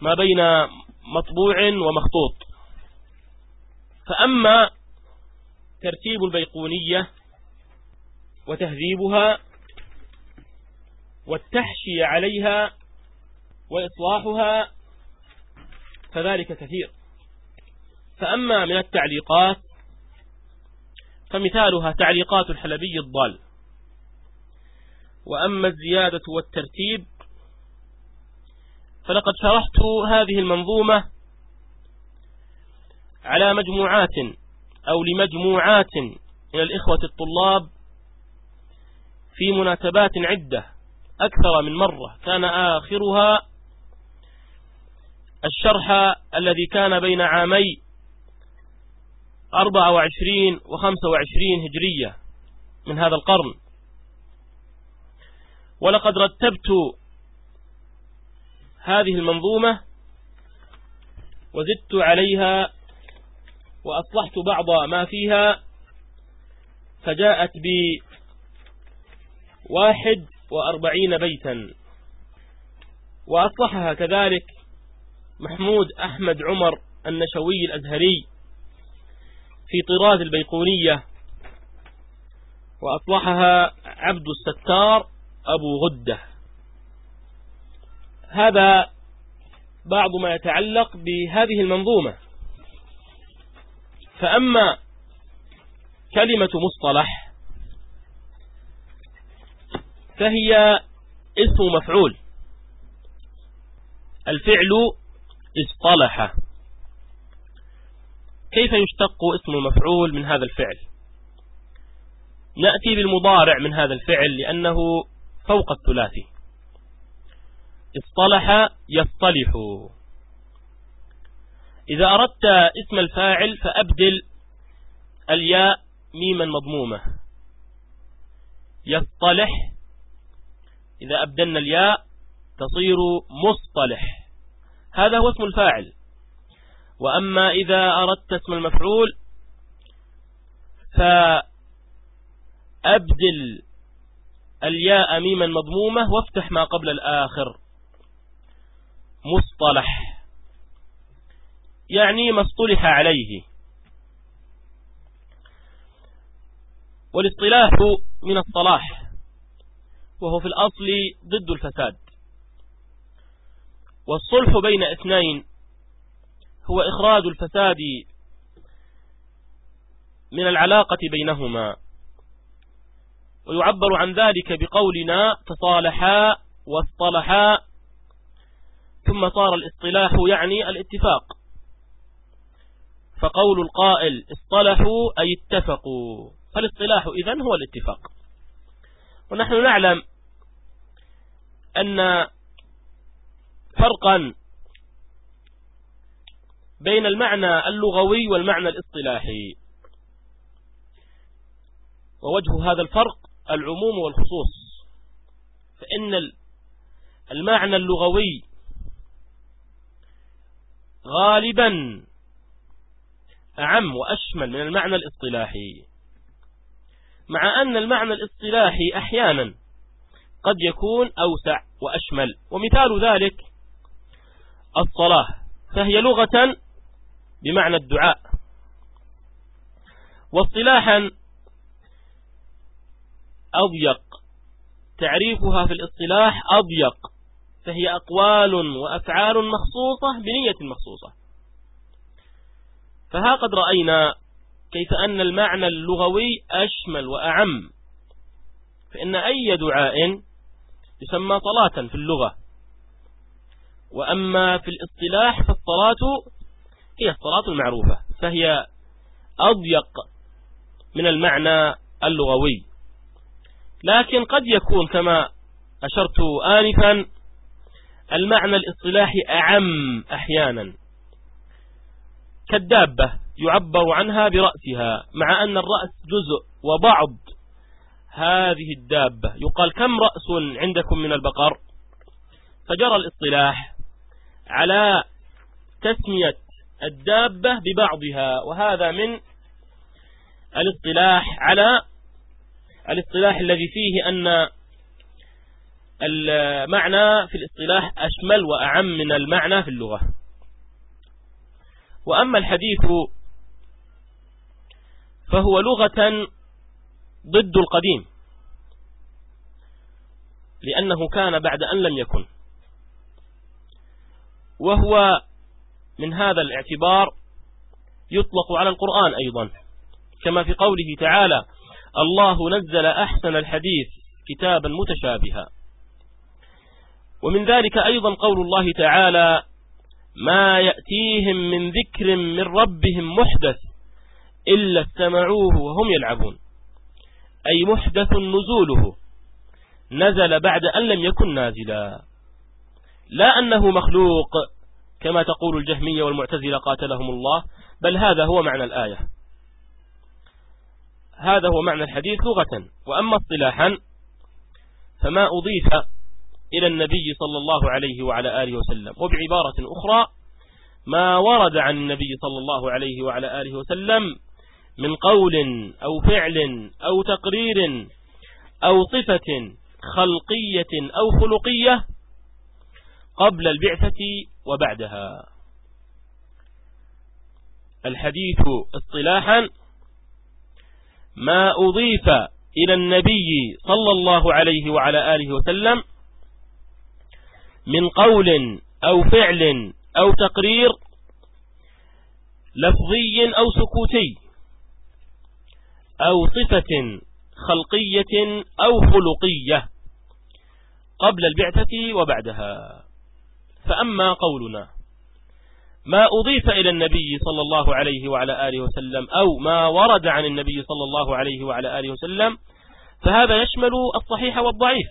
ما بين مطبوع ومخطوط. فأما ترتيب البيقونية وتهذيبها والتحشي عليها وإصلاحها فذلك كثير. فأما من التعليقات فمثالها تعليقات الحلبي الضال. وأما الزيادة والترتيب فلقد شرحت هذه المنظومة على مجموعات أو لمجموعات من الإخوة الطلاب في مناسبات عدة أكثر من مرة. كان آخرها الشرح الذي كان بين عامي 24 و 25 هجرية من هذا القرن. ولقد رتبت هذه المنظومة وزدت عليها وأصلحت بعض ما فيها فجاءت بواحد وأربعين بيتا وأصلحها كذلك محمود أحمد عمر النشوي الأزهري في طراز البيقونية وأصلحها عبد الستار أبو غدة هذا بعض ما يتعلق بهذه المنظومة. فأما كلمة مصطلح فهي اسم مفعول. الفعل اصطلح. كيف يشتق اسم المفعول من هذا الفعل؟ نأتي بالمضارع من هذا الفعل لأنه فوق الثلاثي. اصطلح يصطلح. إذا أردت اسم الفاعل فأبدل الياء ميما مضمومة. يصطلح. إذا أبدلنا الياء تصير مصطلح. هذا هو اسم الفاعل. وأما إذا أردت اسم المفعول فأبدل الياء ميما مضمومة وافتح ما قبل الآخر. مصطلح. يعني ما اصطلح عليه. والاصطلاح من الصلاح وهو في الأصل ضد الفساد. والصلح بين اثنين هو إخراج الفساد من العلاقة بينهما. ويعبر عن ذلك بقولنا تصالحا واصطلحا ثم صار الاصطلاح يعني الاتفاق. فقول القائل اصطلحوا أي اتفقوا. فالاصطلاح إذن هو الاتفاق. ونحن نعلم أن فرقا بين المعنى اللغوي والمعنى الاصطلاحي. ووجه هذا الفرق العموم والخصوص. فإن المعنى اللغوي غالبا أعم وأشمل من المعنى الاصطلاحي. مع أن المعنى الاصطلاحي أحيانا قد يكون أوسع وأشمل ومثال ذلك الصلاة فهي لغة بمعنى الدعاء. واصطلاحا أضيق تعريفها في الاصطلاح أضيق. فهي أقوال وأفعال مخصوصة بنية مخصوصة. فها قد رأينا كيف أن المعنى اللغوي أشمل وأعم. فإن أي دعاء يسمى صلاة في اللغة. وأما في الاصطلاح فالصلاة هي الصلاة المعروفة فهي أضيق من المعنى اللغوي. لكن قد يكون كما أشرت آنفا المعنى الاصطلاحي أعم أحيانا. كالدابة يعبر عنها برأسها مع أن الرأس جزء وبعض. هذه الدابة يقال كم رأس عندكم من البقر؟ فجرى الاصطلاح على تسمية الدابة ببعضها وهذا من الاصطلاح على الاصطلاح الذي فيه أن المعنى في الاصطلاح أشمل وأعم من المعنى في اللغة. وأما الحديث فهو لغة ضد القديم لأنه كان بعد أن لم يكن. وهو من هذا الاعتبار يطلق على القرآن أيضا. كما في قوله تعالى الله نزل أحسن الحديث كتابا متشابها. ومن ذلك أيضا قول الله تعالى ما يأتيهم من ذكر من ربهم محدث إلا استمعوه وهم يلعبون. أي محدث نزوله نزل بعد أن لم يكن نازلا. لا أنه مخلوق كما تقول الجهمية والمعتزلة قاتلهم الله بل هذا هو معنى الآية. هذا هو معنى الحديث لغة وأما اصطلاحا فما أضيف إلى النبي صلى الله عليه وعلى آله وسلم. وبعبارة أخرى ما ورد عن النبي صلى الله عليه وعلى آله وسلم من قول أو فعل أو تقرير أو صفة خلقية أو خلقية قبل البعثة وبعدها. الحديث اصطلاحا ما أضيف إلى النبي صلى الله عليه وعلى آله وسلم من قول أو فعل أو تقرير لفظي أو سكوتي أو صفة خلقية أو خلقية قبل البعثة وبعدها. فأما قولنا ما أضيف إلى النبي صلى الله عليه وعلى آله وسلم أو ما ورد عن النبي صلى الله عليه وعلى آله وسلم فهذا يشمل الصحيح والضعيف.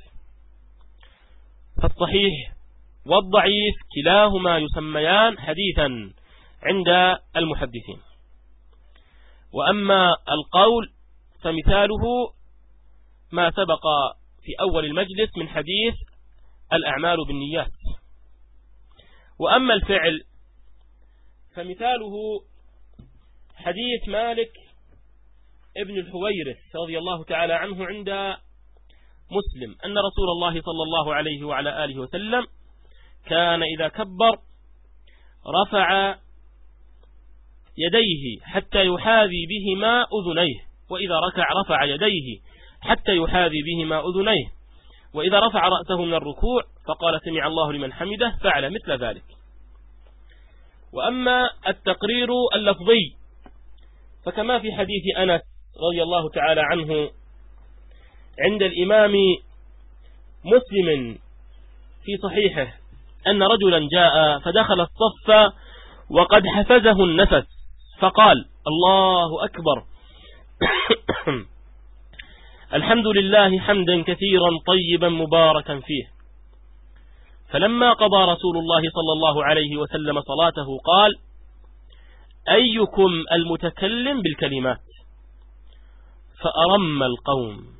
فالصحيح والضعيف كلاهما يسميان حديثا عند المحدثين. وأما القول فمثاله ما سبق في أول المجلس من حديث الأعمال بالنيات. وأما الفعل فمثاله حديث مالك ابن الحويرث رضي الله تعالى عنه عند مسلم أن رسول الله صلى الله عليه وعلى آله وسلم كان إذا كبر رفع يديه حتى يحاذي بهما أذنيه وإذا ركع رفع يديه حتى يحاذي بهما أذنيه وإذا رفع رأسه من الركوع فقال سمع الله لمن حمده فعل مثل ذلك. وأما التقرير اللفظي فكما في حديث أنس رضي الله تعالى عنه عند الإمام مسلم في صحيحه أن رجلا جاء فدخل الصف وقد حفزه النفس فقال الله أكبر. الحمد لله حمدا كثيرا طيبا مباركا فيه. فلما قضى رسول الله صلى الله عليه وسلم صلاته قال أيكم المتكلم بالكلمات؟ فأرم القوم.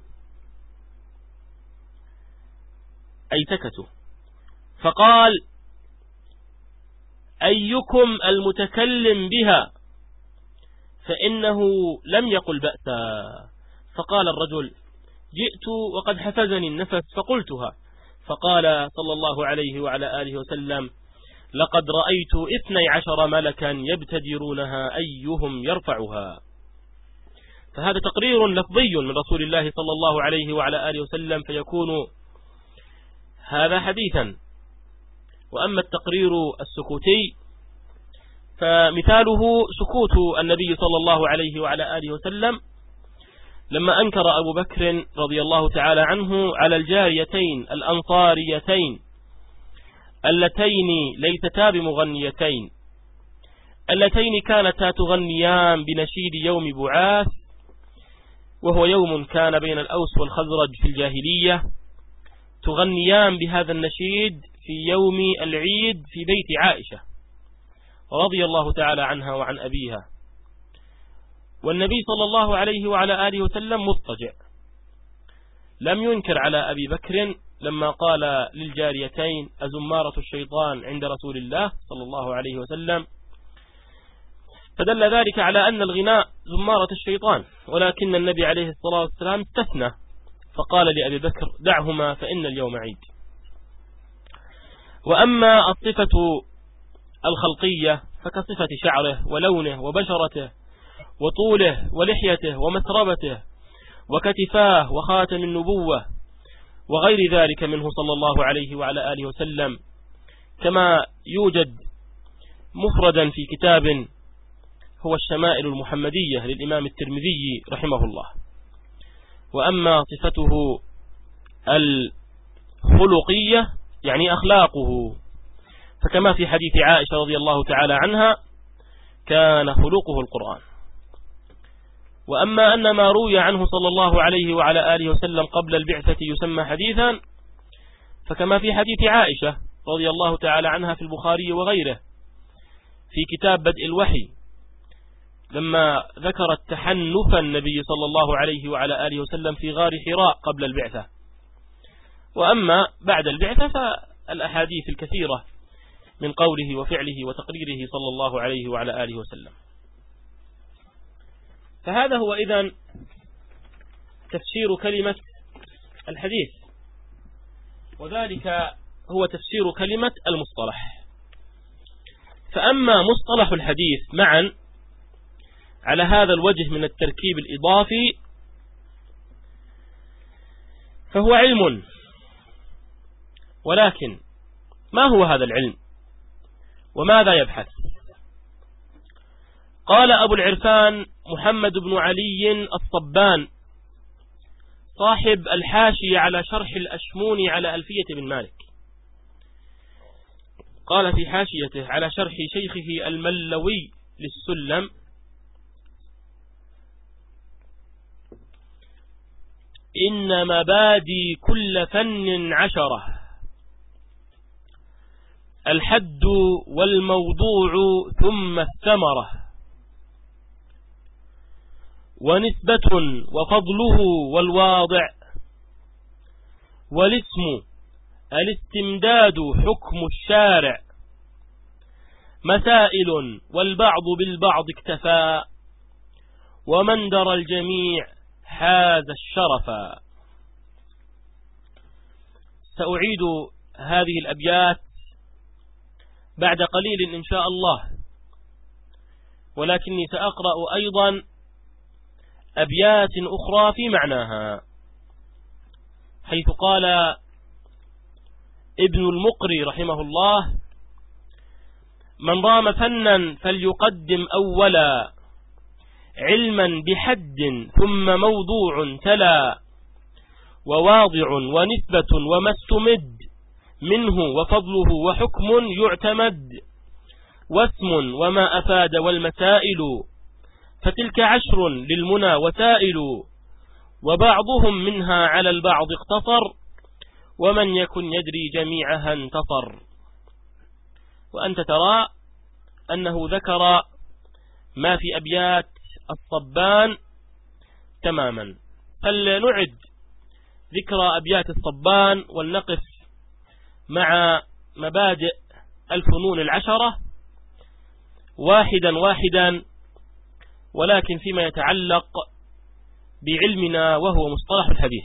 أي سكتوا فقال أيكم المتكلم بها؟ فإنه لم يقل بأسا. فقال الرجل جئت وقد حفزني النفس فقلتها. فقال صلى الله عليه وعلى آله وسلم لقد رأيت اثني عشر ملكا يبتدرونها أيهم يرفعها. فهذا تقرير لفظي من رسول الله صلى الله عليه وعلى آله وسلم فيكون هذا حديثا. وأما التقرير السكوتي فمثاله سكوت النبي صلى الله عليه وعلى آله وسلم لما أنكر أبو بكر رضي الله تعالى عنه على الجاريتين الأنصاريتين اللتين ليتتا بمغنيتين اللتين كانتا تغنيان بنشيد يوم بعاث وهو يوم كان بين الأوس والخزرج في الجاهلية تغنيان بهذا النشيد في يوم العيد في بيت عائشة رضي الله تعالى عنها وعن أبيها. والنبي صلى الله عليه وعلى آله وسلم مضطجع. لم ينكر على أبي بكر لما قال للجاريتين أزمارة الشيطان عند رسول الله صلى الله عليه وسلم. فدل ذلك على أن الغناء زمارة الشيطان ولكن النبي عليه الصلاة والسلام استثنى فقال لأبي بكر دعهما فإن اليوم عيد. وأما الصفة الخلقية فكصفة شعره ولونه وبشرته وطوله ولحيته ومسربته وكتفاه وخاتم النبوة وغير ذلك منه صلى الله عليه وعلى آله وسلم كما يوجد مفردا في كتاب هو الشمائل المحمدية للإمام الترمذي رحمه الله. وأما صفته الخلقية يعني أخلاقه. فكما في حديث عائشة رضي الله تعالى عنها كان خلقه القرآن. وأما أن ما روي عنه صلى الله عليه وعلى آله وسلم قبل البعثة يسمى حديثا فكما في حديث عائشة رضي الله تعالى عنها في البخاري وغيره في كتاب بدء الوحي لما ذكرت تحنف النبي صلى الله عليه وعلى آله وسلم في غار حراء قبل البعثة. وأما بعد البعثة فالأحاديث الكثيرة من قوله وفعله وتقريره صلى الله عليه وعلى آله وسلم. فهذا هو إذن تفسير كلمة الحديث وذلك هو تفسير كلمة المصطلح. فأما مصطلح الحديث معا على هذا الوجه من التركيب الإضافي فهو علم ولكن ما هو هذا العلم؟ وماذا يبحث؟ قال أبو العرفان محمد بن علي الصبان صاحب الحاشية على شرح الأشموني على ألفية بن مالك. قال في حاشيته على شرح شيخه الملوي للسلم إن مبادي كل فن عشرة. الحد والموضوع ثم الثمرة. ونسبة وفضله والواضع. والاسم الاستمداد حكم الشارع. مسائل والبعض بالبعض اكتفى. ومن درى الجميع حاز الشرفا سأعيد هذه الأبيات بعد قليل إن شاء الله. ولكني سأقرأ أيضا أبيات أخرى في معناها. حيث قال ابن المقري رحمه الله من رام فنا فليقدم أولا علما بحد ثم موضوع تلا وواضع ونسبة وما استمد منه وفضله وحكم يعتمد واسم وما أفاد والمسائل فتلك عشر للمنى وسائل وبعضهم منها على البعض اقتصر ومن يكن يدري جميعها انتصر. وأنت ترى أنه ذكر ما في أبيات الصبان تماما. فلنعد ذكر أبيات الصبان ولنقف مع مبادئ الفنون العشرة واحدا واحدا ولكن فيما يتعلق بعلمنا وهو مصطلح الحديث.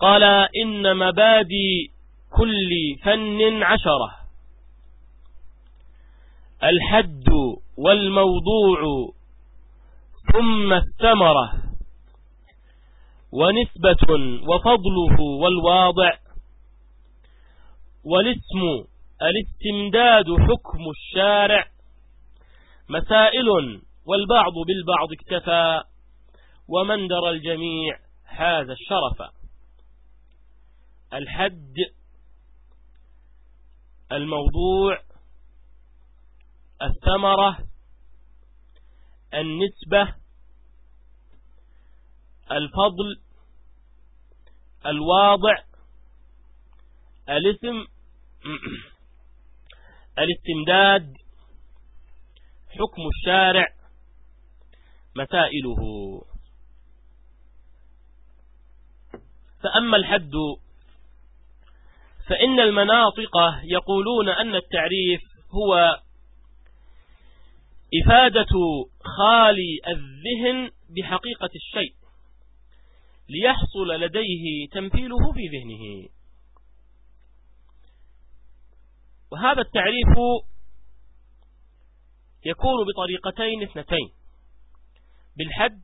قال إن مبادئ كل فن عشرة الحد والموضوع ثم الثمرة ونسبة وفضله والواضع والاسم الاستمداد حكم الشارع. مسائل والبعض بالبعض اكتفى ومن درى الجميع هذا الشرف. الحد الموضوع الثمرة النسبة الفضل الواضع الاسم الاستمداد حكم الشارع مسائله. فأما الحد فإن المناطق يقولون أن التعريف هو إفادة خالي الذهن بحقيقة الشيء ليحصل لديه تمثيله في ذهنه. وهذا التعريف يكون بطريقتين اثنتين. بالحد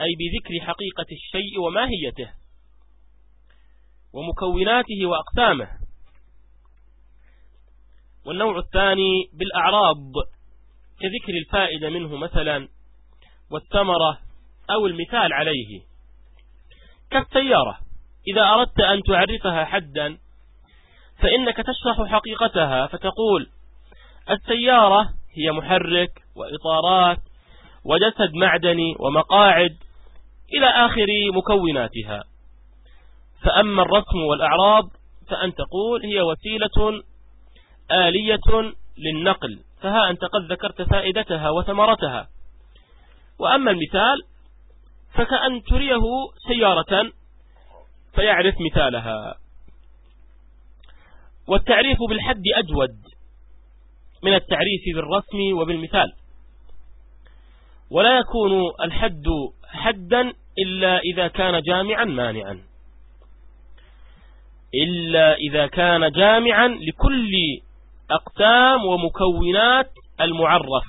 أي بذكر حقيقة الشيء وماهيته ومكوناته وأقسامه. والنوع الثاني بالأعراض كذكر الفائدة منه مثلا والثمرة أو المثال عليه. كالسيارة إذا أردت أن تعرفها حدا فإنك تشرح حقيقتها فتقول السيارة هي محرك وإطارات وجسد معدني ومقاعد إلى آخر مكوناتها. فأما الرسم والأعراض فأن تقول هي وسيلة آلية للنقل فها أنت قد ذكرت فائدتها وثمرتها. وأما المثال فكأن تريه سيارة فيعرف مثالها. والتعريف بالحد أجود من التعريف بالرسم وبالمثال. ولا يكون الحد حدا إلا إذا كان جامعا مانعا. إلا إذا كان جامعا لكل أقسام ومكونات المعرف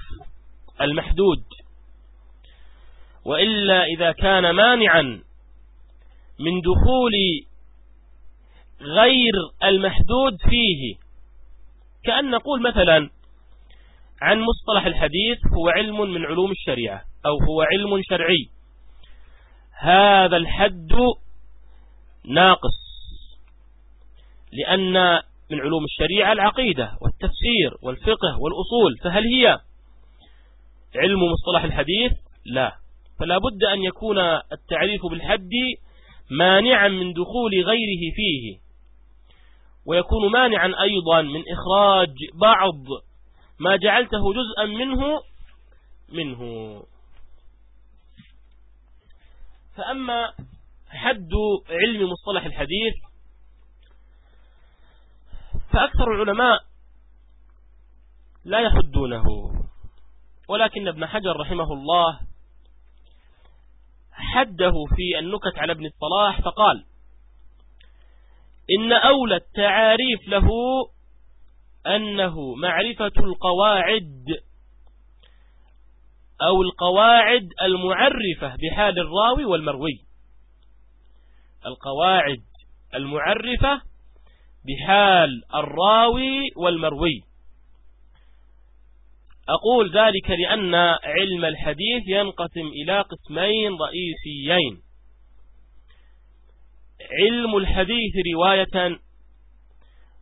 المحدود. وإلا إذا كان مانعا من دخول غير المحدود فيه. كأن نقول مثلا عن مصطلح الحديث هو علم من علوم الشريعة أو هو علم شرعي. هذا الحد ناقص لأن من علوم الشريعة العقيدة والتفسير والفقه والأصول. فهل هي علم مصطلح الحديث؟ لا. فلا بد أن يكون التعريف بالحد مانعا من دخول غيره فيه. ويكون مانعا أيضا من إخراج بعض ما جعلته جزءا منه منه. فأما حد علم مصطلح الحديث فأكثر العلماء لا يحدونه. ولكن ابن حجر رحمه الله حده في النكت على ابن الصلاح فقال إن أولى التعاريف له أنه معرفة القواعد أو القواعد المعرفة بحال الراوي والمروي. القواعد المعرفة بحال الراوي والمروي. أقول ذلك لأن علم الحديث ينقسم إلى قسمين رئيسيين. علم الحديث رواية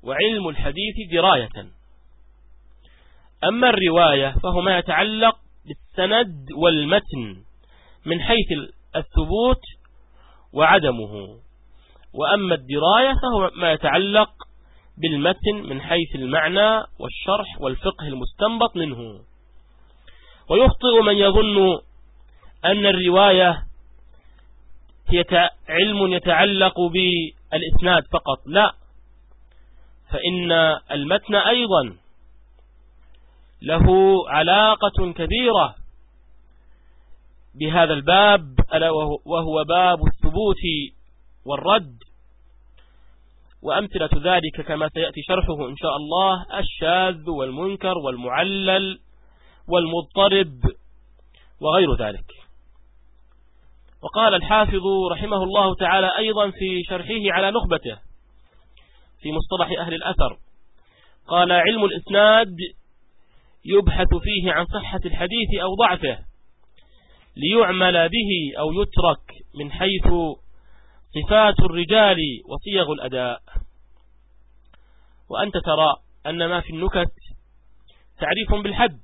وعلم الحديث دراية. أما الرواية فهو ما يتعلق بالسند والمتن من حيث الثبوت وعدمه. وأما الدراية فهو ما يتعلق بالمتن من حيث المعنى والشرح والفقه المستنبط منه. ويخطئ من يظن أن الرواية علم يتعلق بالإسناد فقط. لا. فإن المتن أيضا له علاقة كبيرة بهذا الباب وهو باب الثبوت والرد. وأمثلة ذلك كما سيأتي شرحه إن شاء الله الشاذ والمنكر والمعلل والمضطرب وغير ذلك. وقال الحافظ رحمه الله تعالى أيضا في شرحه على نخبته في مصطلح أهل الأثر. قال علم الإسناد يبحث فيه عن صحة الحديث أو ضعفه ليعمل به أو يترك من حيث صفات الرجال وصيغ الأداء. وأنت ترى أن ما في النكت تعريف بالحد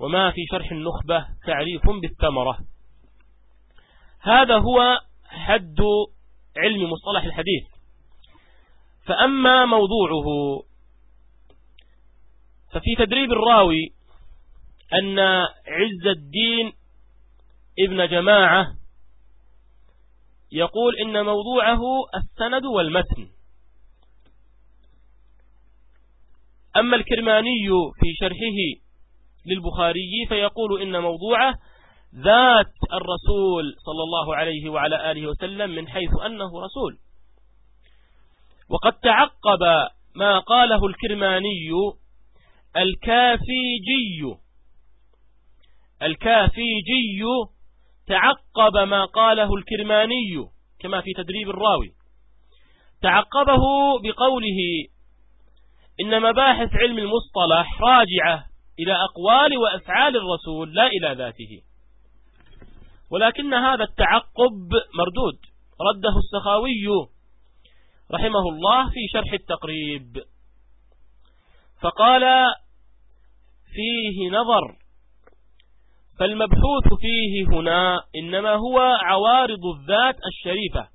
وما في شرح النخبة تعريف بالثمرة. هذا هو حد علم مصطلح الحديث. فأما موضوعه ففي تدريب الراوي أن عز الدين ابن جماعة يقول إن موضوعه السند والمتن. أما الكرماني في شرحه للبخاري فيقول إن موضوعه ذات الرسول صلى الله عليه وعلى آله وسلم من حيث أنه رسول. وقد تعقب ما قاله الكرماني الكافيجي. الكافيجي تعقب ما قاله الكرماني كما في تدريب الراوي. تعقبه بقوله إن مباحث علم المصطلح راجعة إلى أقوال وأفعال الرسول لا إلى ذاته. ولكن هذا التعقب مردود. رده السخاوي رحمه الله في شرح التقريب. فقال فيه نظر فالمبحوث فيه هنا إنما هو عوارض الذات الشريفة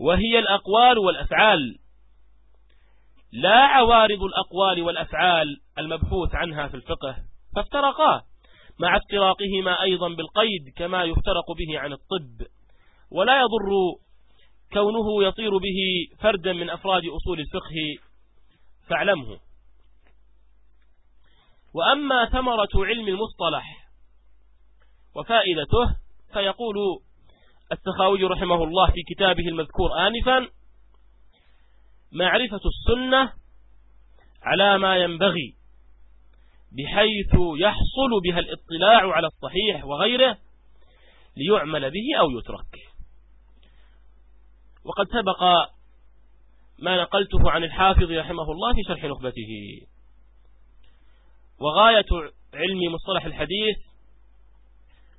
وهي الأقوال والأفعال. لا عوارض الأقوال والأفعال المبحوث عنها في الفقه فافترقا مع افتراقهما أيضا بالقيد كما يفترق به عن الطب. ولا يضر كونه يطير به فردا من أفراد أصول الفقه فاعلمه. وأما ثمرة علم المصطلح وفائدته فيقول السخاوي رحمه الله في كتابه المذكور آنفا معرفة السنة على ما ينبغي بحيث يحصل بها الاطلاع على الصحيح وغيره ليعمل به أو يترك وقد سبق ما نقلته عن الحافظ رحمه الله في شرح نخبته. وغاية علم مصطلح الحديث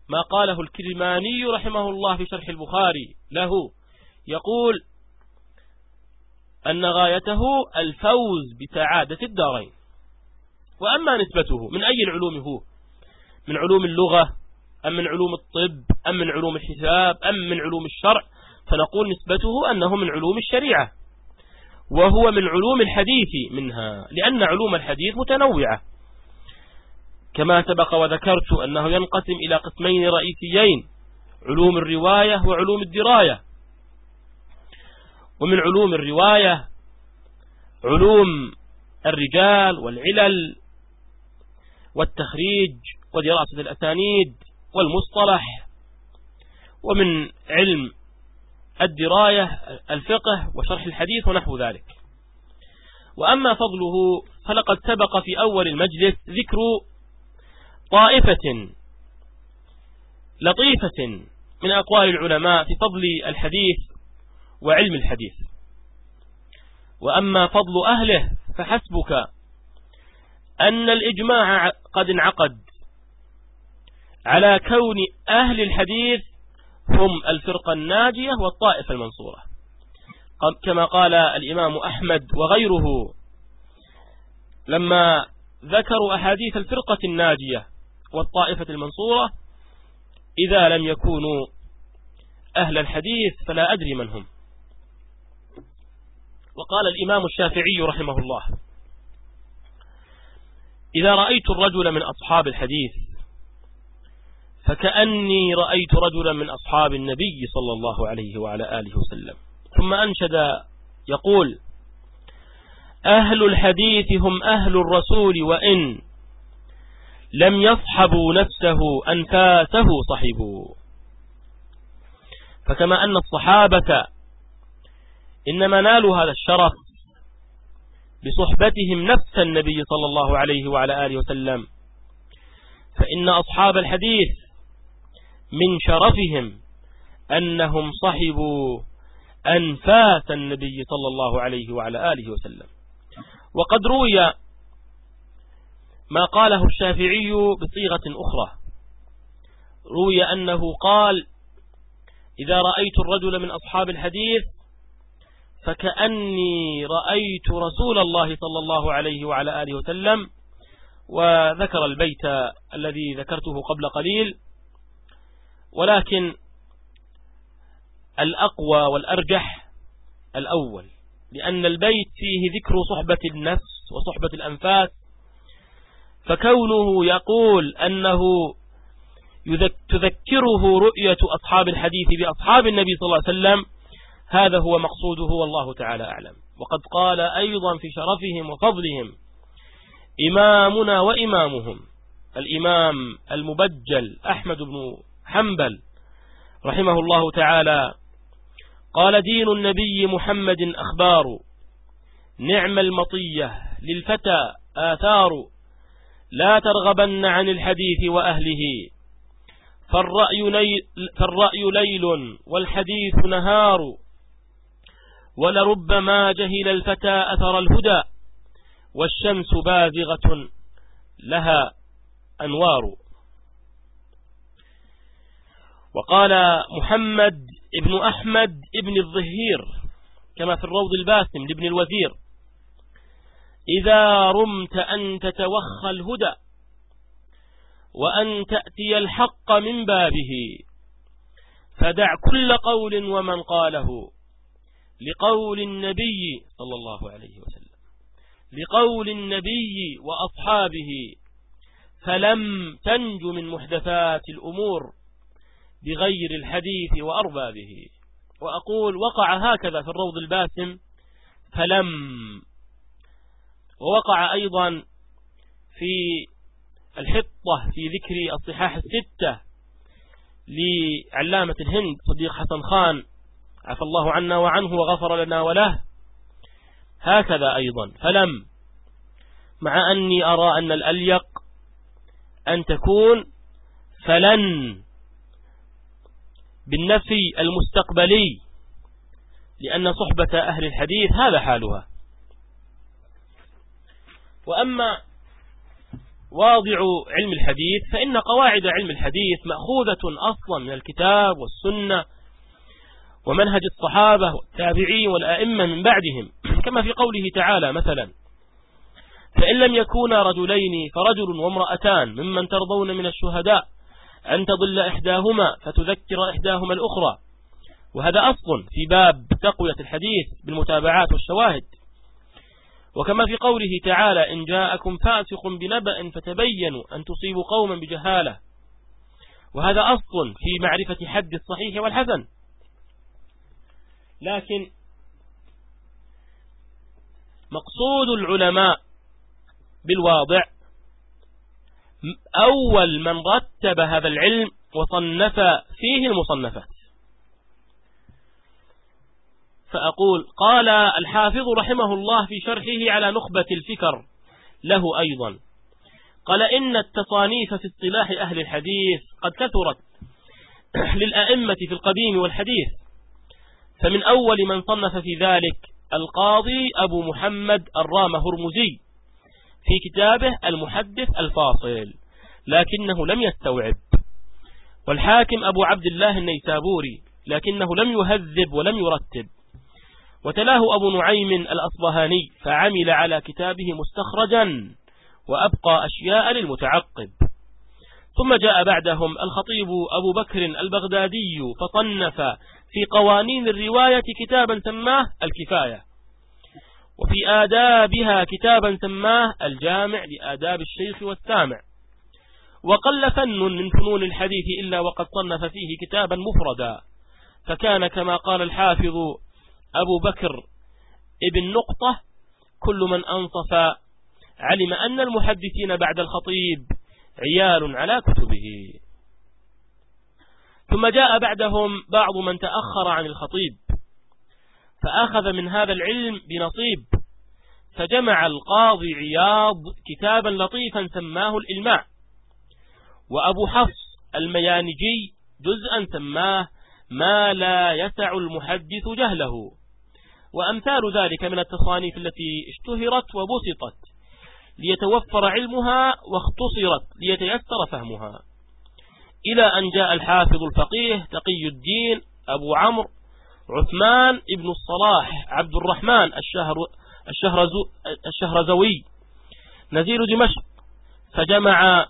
ما قاله الكرماني رحمه الله في شرح البخاري له. يقول أن غايته الفوز بسعادة الدارين. وأما نسبته من أي العلوم هو؟ من علوم اللغة أم من علوم الطب أم من علوم الحساب أم من علوم الشرع؟ فنقول نسبته أنه من علوم الشريعة. وهو من علوم الحديث منها لأن علوم الحديث متنوعة. كما سبق وذكرت أنه ينقسم إلى قسمين رئيسيين علوم الرواية وعلوم الدراية. ومن علوم الرواية علوم الرجال والعلل والتخريج ودراسة الأسانيد والمصطلح ومن علم الدراية الفقه وشرح الحديث ونحو ذلك. وأما فضله فلقد سبق في أول المجلس ذكر طائفة لطيفة من أقوال العلماء في فضل الحديث وعلم الحديث. وأما فضل أهله فحسبك أن الإجماع قد انعقد على كون أهل الحديث هم الفرقة الناجية والطائفة المنصورة. كما قال الإمام أحمد وغيره لما ذكروا أحاديث الفرقة الناجية والطائفة المنصورة إذا لم يكونوا أهل الحديث فلا أدري من هم. وقال الإمام الشافعي رحمه الله إذا رأيت الرجل من أصحاب الحديث فكأني رأيت رجلا من أصحاب النبي صلى الله عليه وعلى آله وسلم. ثم أنشد يقول أهل الحديث هم أهل الرسول وإن لم يصحبوا نفسه أنفاسه صحبوا فكما أن الصحابة إنما نالوا هذا الشرف بصحبتهم نفس النبي صلى الله عليه وعلى آله وسلم. فإن أصحاب الحديث من شرفهم أنهم صحبوا أنفاس النبي صلى الله عليه وعلى آله وسلم. وقد روي ما قاله الشافعي بصيغة أخرى. روي أنه قال إذا رأيت الرجل من أصحاب الحديث فكأني رأيت رسول الله صلى الله عليه وعلى آله وسلم وذكر البيت الذي ذكرته قبل قليل ولكن الأقوى والأرجح الأول لأن البيت فيه ذكر صحبة النفس وصحبة الأنفاس فكونه يقول أنه تذكره رؤية أصحاب الحديث بأصحاب النبي صلى الله عليه وسلم هذا هو مقصوده والله تعالى أعلم. وقد قال أيضا في شرفهم وفضلهم إمامنا وإمامهم الإمام المبجل أحمد بن حنبل رحمه الله تعالى قال دين النبي محمد أخبار نعم المطية للفتى آثار لا ترغبن عن الحديث وأهله فالرأي, ليل, فالرأي ليل والحديث نهار ولربما جهل الفتى أثر الهدى والشمس بازغة لها أنوار. وقال محمد ابن أحمد ابن الظهير كما في الروض الباسم لابن الوزير إذا رمت أن تتوخى الهدى وأن تأتي الحق من بابه فدع كل قول ومن قاله لقول النبي صلى الله عليه وسلم لقول النبي وأصحابه فلم تنج من محدثات الأمور بغير الحديث وأربابه وأقول وقع هكذا في الروض الباسم فلم ووقع أيضا في الحطة في ذكر الصحاح الستة لعلامة الهند صديق حسن خان عفى الله عنا وعنه وغفر لنا وله؟ هكذا أيضا. فلم مع أني أرى أن الأليق أن تكون فلن بالنفي المستقبلي لأن صحبة أهل الحديث هذا حالها. وأما واضع علم الحديث فإن قواعد علم الحديث مأخوذة أصلا من الكتاب والسنة ومنهج الصحابة والتابعين والآئمة من بعدهم. كما في قوله تعالى مثلا فإن لم يكونا رجلين فرجل وامرأتان ممن ترضون من الشهداء أن تضل إحداهما فتذكر إحداهما الأخرى. وهذا أصل في باب تقوية الحديث بالمتابعات والشواهد. وكما في قوله تعالى إن جاءكم فاسق بنبأ فتبينوا أن تصيبوا قوما بجهالة. وهذا أصل في معرفة حد الصحيح والحسن. لكن مقصود العلماء بالواضع. أول من رتب هذا العلم وصنف فيه المصنفات. فأقول قال الحافظ رحمه الله في شرحه على نخبة الفكر له أيضا. قال إن التصانيف في اصطلاح أهل الحديث قد كثرت للأئمة في القديم والحديث. فمن أول من صنف في ذلك القاضي أبو محمد الرام هرمزي في كتابه المحدث الفاصل لكنه لم يستوعب. والحاكم أبو عبد الله النيسابوري لكنه لم يهذب ولم يرتب. وتلاه أبو نعيم الأصبهاني فعمل على كتابه مستخرجا وأبقى أشياء للمتعقب. ثم جاء بعدهم الخطيب أبو بكر البغدادي فصنف في قوانين الرواية كتابا سماه الكفاية وفي آدابها كتابا سماه الجامع لآداب الشيخ والسامع. وقل فن من فنون الحديث إلا وقد صنف فيه كتابا مفردا. فكان كما قال الحافظ أبو بكر ابن نقطة كل من أنصف علم أن المحدثين بعد الخطيب عيال على كتبه. ثم جاء بعدهم بعض من تأخر عن الخطيب فأخذ من هذا العلم بنصيب فجمع القاضي عياض كتابا لطيفا سماه الإلماع وأبو حفص الميانجي جزءا سماه ما لا يسع المحدث جهله وأمثال ذلك من التصانيف التي اشتهرت وبسطت. ليتوفر علمها واختصرت ليتيسر فهمها. إلى أن جاء الحافظ الفقيه تقي الدين أبو عمرو عثمان ابن الصلاح عبد الرحمن الشهر الشهرزو الشهرزوي نزيل دمشق. فجمع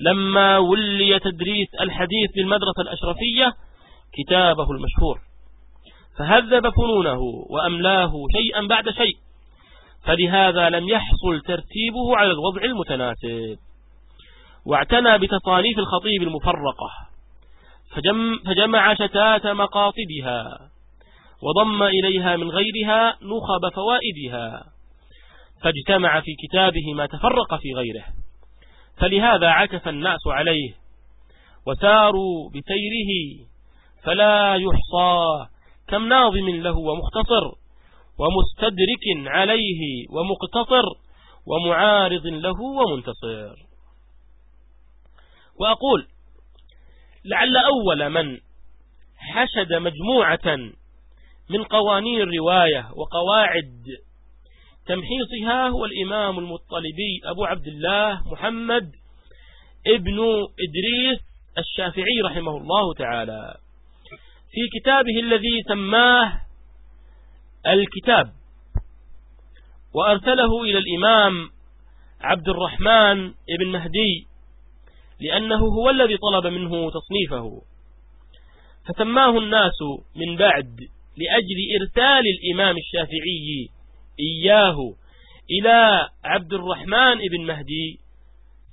لما ولي تدريس الحديث للمدرسة الأشرفية كتابه المشهور. فهذب فنونه وأملاه شيئا بعد شيء. فلهذا لم يحصل ترتيبه على الوضع المتناسب. واعتنى بتصانيف الخطيب المفرقة فجم فجمع شتات مقاصدها وضم إليها من غيرها نخب فوائدها فاجتمع في كتابه ما تفرق في غيره. فلهذا عكف الناس عليه وساروا بسيره فلا يحصى كم ناظم له ومختصر. ومستدرك عليه ومقتصر ومعارض له ومنتصر. وأقول لعل أول من حشد مجموعة من قوانين الرواية وقواعد تمحيصها هو الإمام المطلبي أبو عبد الله محمد ابن إدريس الشافعي رحمه الله تعالى. في كتابه الذي سماه الكتاب. وأرسله إلى الإمام عبد الرحمن ابن مهدي لأنه هو الذي طلب منه تصنيفه. فسماه الناس من بعد لأجل إرسال الإمام الشافعي إياه إلى عبد الرحمن ابن مهدي.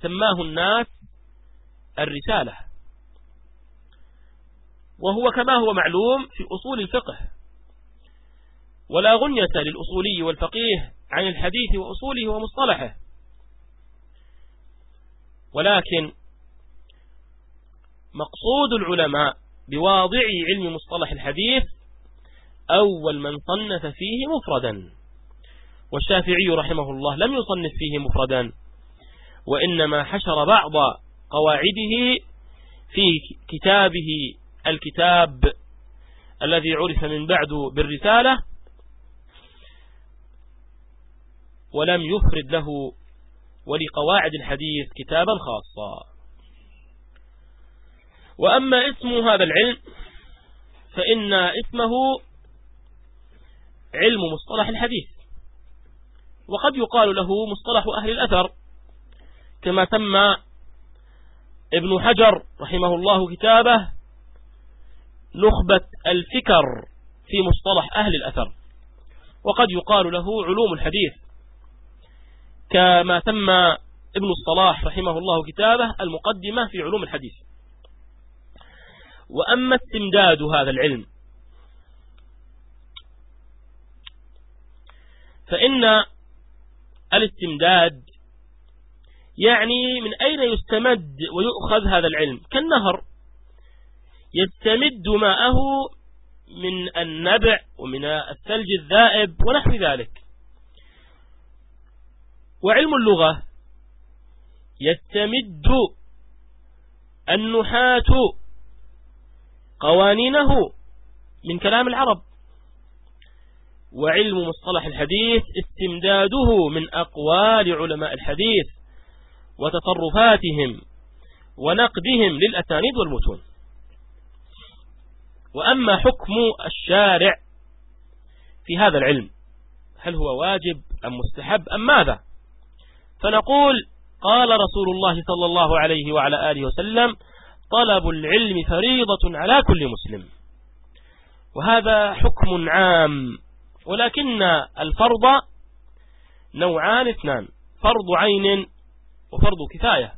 سماه الناس الرسالة. وهو كما هو معلوم في أصول الفقه. ولا غنية للأصولي والفقيه عن الحديث وأصوله ومصطلحه. ولكن مقصود العلماء بواضع علم مصطلح الحديث أول من صنف فيه مفردا. والشافعي رحمه الله لم يصنف فيه مفردا وإنما حشر بعض قواعده في كتابه الكتاب الذي عرف من بعد بالرسالة ولم يفرد له ولقواعد الحديث كتابا خاصا. وأما اسم هذا العلم فإن اسمه علم مصطلح الحديث. وقد يقال له مصطلح أهل الأثر كما سمى ابن حجر رحمه الله كتابه نخبة الفكر في مصطلح أهل الأثر. وقد يقال له علوم الحديث. كما سمى ابن الصلاح رحمه الله كتابه المقدمة في علوم الحديث. وأما استمداد هذا العلم فإن الاستمداد يعني من أين يستمد ويؤخذ هذا العلم؟ كالنهر. يستمد ماءه من النبع ومن الثلج الذائب ونحو ذلك. وعلم اللغة يستمد النحاة قوانينه من كلام العرب. وعلم مصطلح الحديث استمداده من أقوال علماء الحديث وتصرفاتهم ونقدهم للأسانيد والمتون. وأما حكم الشارع في هذا العلم هل هو واجب أم مستحب أم ماذا؟ فنقول قال رسول الله صلى الله عليه وعلى آله وسلم طلب العلم فريضة على كل مسلم. وهذا حكم عام ولكن الفرض نوعان اثنان فرض عين وفرض كفاية.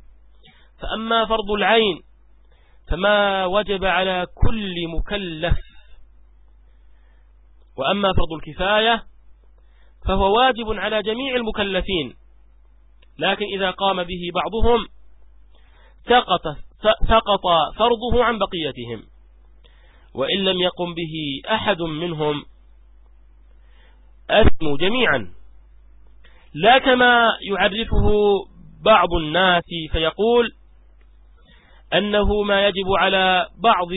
فأما فرض العين فما وجب على كل مكلف. وأما فرض الكفاية فهو واجب على جميع المكلفين. لكن إذا قام به بعضهم سقط سقط فرضه عن بقيتهم. وإن لم يقم به أحد منهم أثموا جميعا. لا كما يعرفه بعض الناس فيقول أنه ما يجب على بعض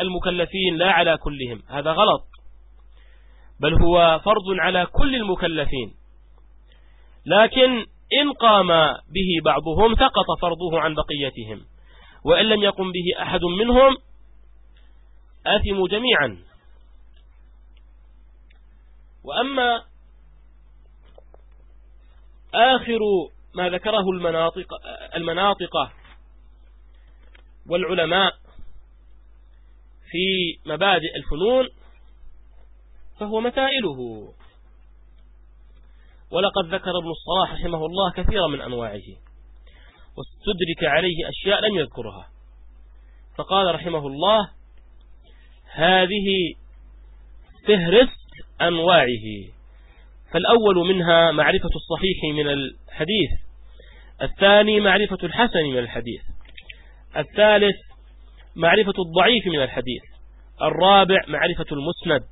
المكلفين لا على كلهم. هذا غلط. بل هو فرض على كل المكلفين. لكن إن قام به بعضهم سقط فرضه عن بقيتهم وإن لم يقم به أحد منهم آثموا جميعا. وأما آخر ما ذكره المناطق, المناطق والعلماء في مبادئ الفنون فهو مسائله. ولقد ذكر ابن الصلاح رحمه الله كثيرا من أنواعه واستدرك عليه أشياء لم يذكرها. فقال رحمه الله هذه فهرس أنواعه. فالأول منها معرفة الصحيح من الحديث الثاني معرفة الحسن من الحديث الثالث معرفة الضعيف من الحديث الرابع معرفة المسند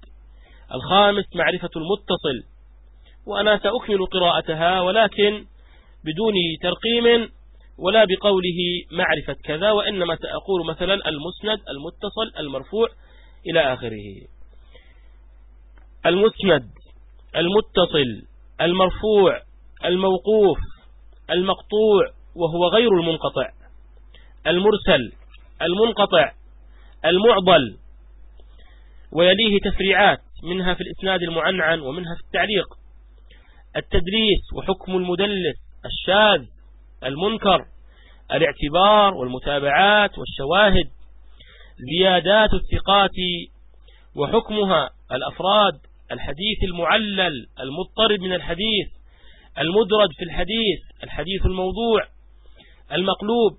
الخامس معرفة المتصل وأنا سأكمل قراءتها ولكن بدون ترقيم ولا بقوله معرفة كذا وإنما سأقول مثلا المسند المتصل المرفوع إلى آخره. المسند المتصل المرفوع الموقوف المقطوع وهو غير المنقطع. المرسل المنقطع. المعضل ويليه تفريعات منها في الإسناد المعنعن ومنها في التعليق. التدليس وحكم المدلس الشاذ المنكر الاعتبار والمتابعات والشواهد زيادات الثقات وحكمها الأفراد الحديث المعلل المضطرب من الحديث المدرج في الحديث الحديث الموضوع المقلوب.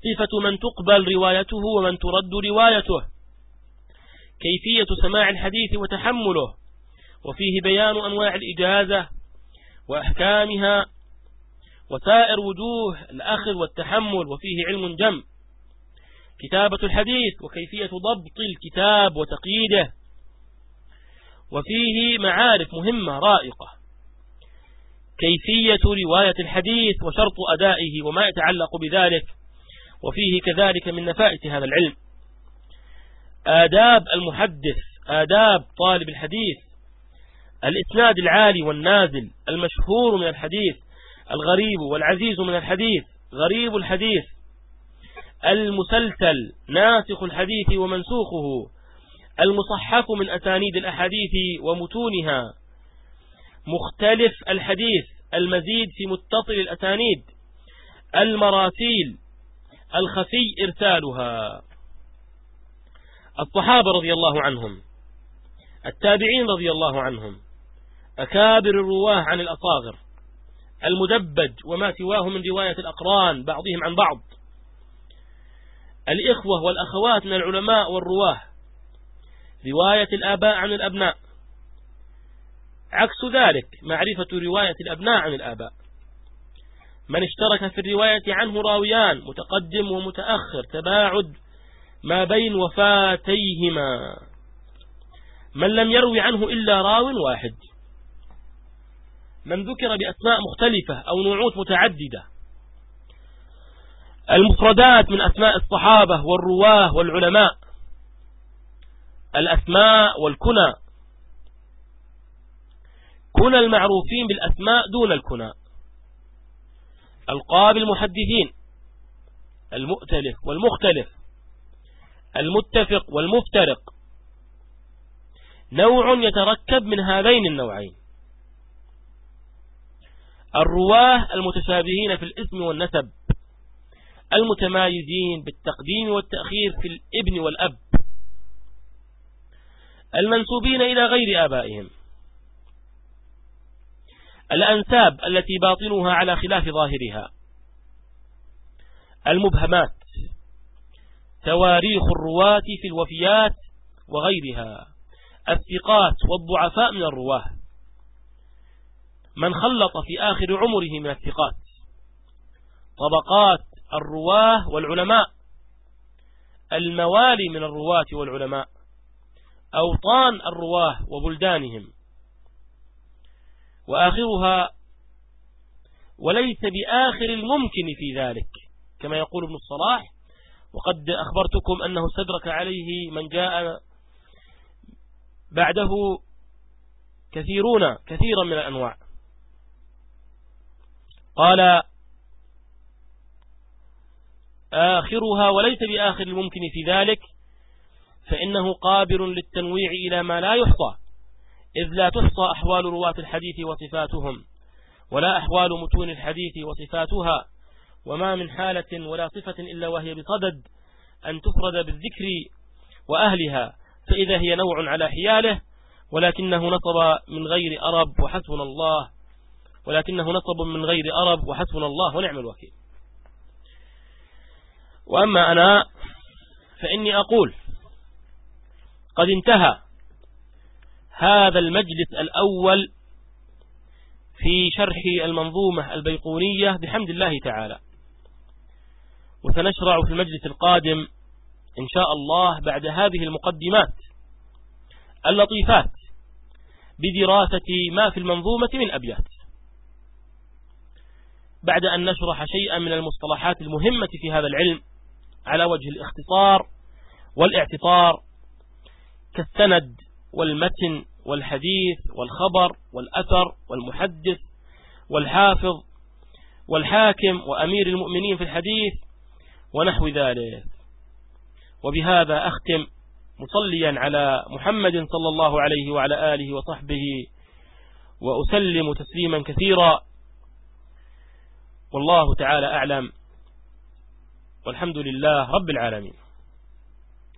صفة من تقبل روايته ومن ترد روايته. كيفية سماع الحديث وتحمله. وفيه بيان أنواع الإجازة وأحكامها وسائر وجوه الأخذ والتحمل وفيه علم جم. كتابة الحديث وكيفية ضبط الكتاب وتقييده. وفيه معارف مهمة رائقة. كيفية رواية الحديث وشرط أدائه وما يتعلق بذلك. وفيه كذلك من نفائت هذا العلم. آداب المحدث آداب طالب الحديث. الإسناد العالي والنازل المشهور من الحديث الغريب والعزيز من الحديث غريب الحديث. المسلسل ناسخ الحديث ومنسوخه. المصحف من أسانيد الأحاديث ومتونها. مختلف الحديث المزيد في متصل الأسانيد. المراسيل الخفي إرسالها. الصحابة رضي الله عنهم. التابعين رضي الله عنهم. أكابر الرواه عن الأصاغر المدبج وما سواه من رواية الأقران بعضهم عن بعض. الإخوة والأخوات من العلماء والرواه. رواية الآباء عن الأبناء. عكس ذلك معرفة رواية الأبناء عن الآباء. من اشترك في الرواية عنه راويان متقدم ومتأخر تباعد ما بين وفاتيهما. من لم يروي عنه إلا راو واحد. من ذكر بأسماء مختلفة أو نعوت متعددة. المفردات من أسماء الصحابة والرواه والعلماء. الأسماء والكنى. كنى المعروفين بالأسماء دون الكنى. ألقاب المحدثين. المؤتلف والمختلف. المتفق والمفترق. نوع يتركب من هذين النوعين. الرواة المتشابهين في الاسم والنسب المتمايزين بالتقديم والتأخير في الإبن والأب المنسوبين إلى غير آبائهم الأنساب التي باطنها على خلاف ظاهرها المبهمات تواريخ الرواة في الوفيات وغيرها الثقات والضعفاء من الرواة. من خلط في آخر عمره من الثقات. طبقات الرواة والعلماء. الموالي من الرواة والعلماء. أوطان الرواة وبلدانهم. وآخرها وليس بآخر الممكن في ذلك كما يقول ابن الصلاح. وقد أخبرتكم أنه استدرك عليه من جاء بعده كثيرون كثيرا من الأنواع. قال آخرها وليس بآخر الممكن في ذلك فإنه قابل للتنويع إلى ما لا يحصى إذ لا تحصى أحوال رواة الحديث وصفاتهم ولا أحوال متون الحديث وصفاتها وما من حالة ولا صفة إلا وهي بصدد أن تفرد بالذكر وأهلها فإذا هي نوع على حياله ولكنه نصب من غير أرب وحسبنا الله ولكنه نصب من غير أرب وحسبنا الله ونعم الوكيل. وأما أنا فإني أقول قد انتهى هذا المجلس الأول في شرح المنظومة البيقونية بحمد الله تعالى. وسنشرع في المجلس القادم إن شاء الله بعد هذه المقدمات اللطيفات بدراسة ما في المنظومة من أبيات. بعد أن نشرح شيئا من المصطلحات المهمة في هذا العلم على وجه الاختصار والاعتطار كالسند والمتن والحديث والخبر والأثر والمحدث والحافظ والحاكم وأمير المؤمنين في الحديث ونحو ذلك. وبهذا أختم مصليا على محمد صلى الله عليه وعلى آله وصحبه وأسلم تسليما كثيرا. والله تعالى أعلم. والحمد لله رب العالمين.